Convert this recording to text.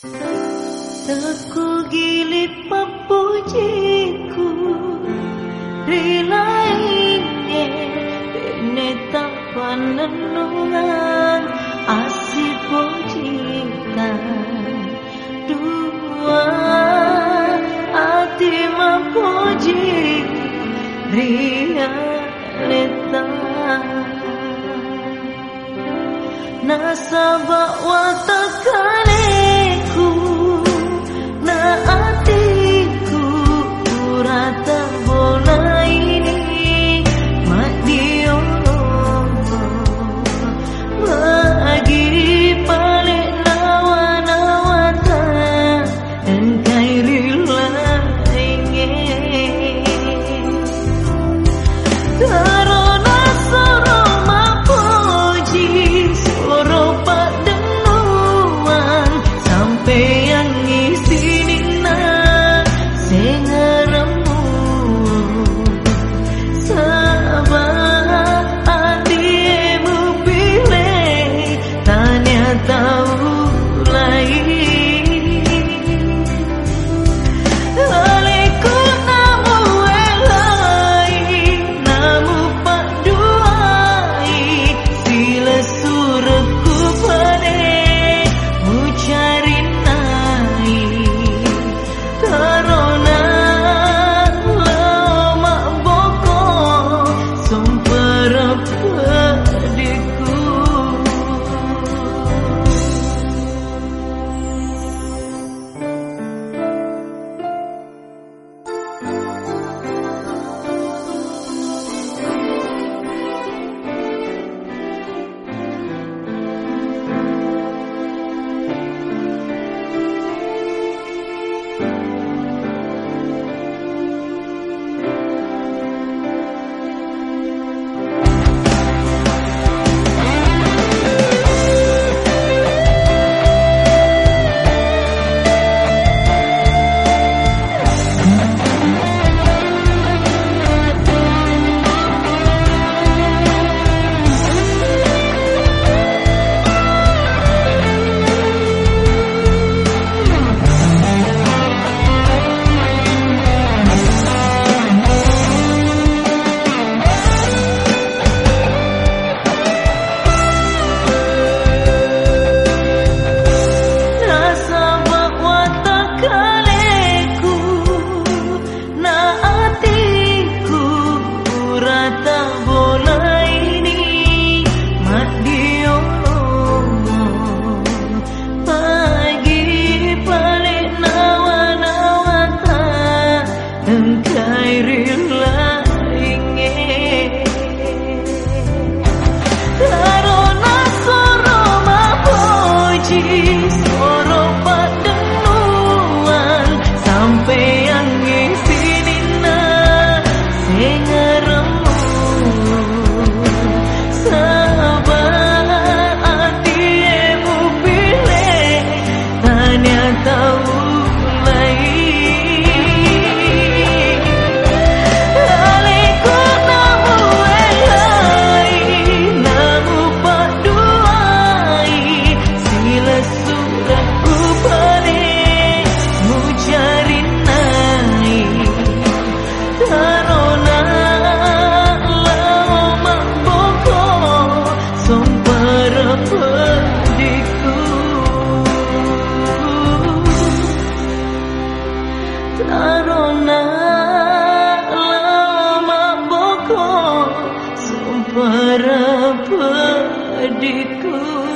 Teku gilit papujiku Rilainnya Bene tak panenungan Asih pojikan Dua Hati mapuji Ria letak Nasabak watakaleku Dudukku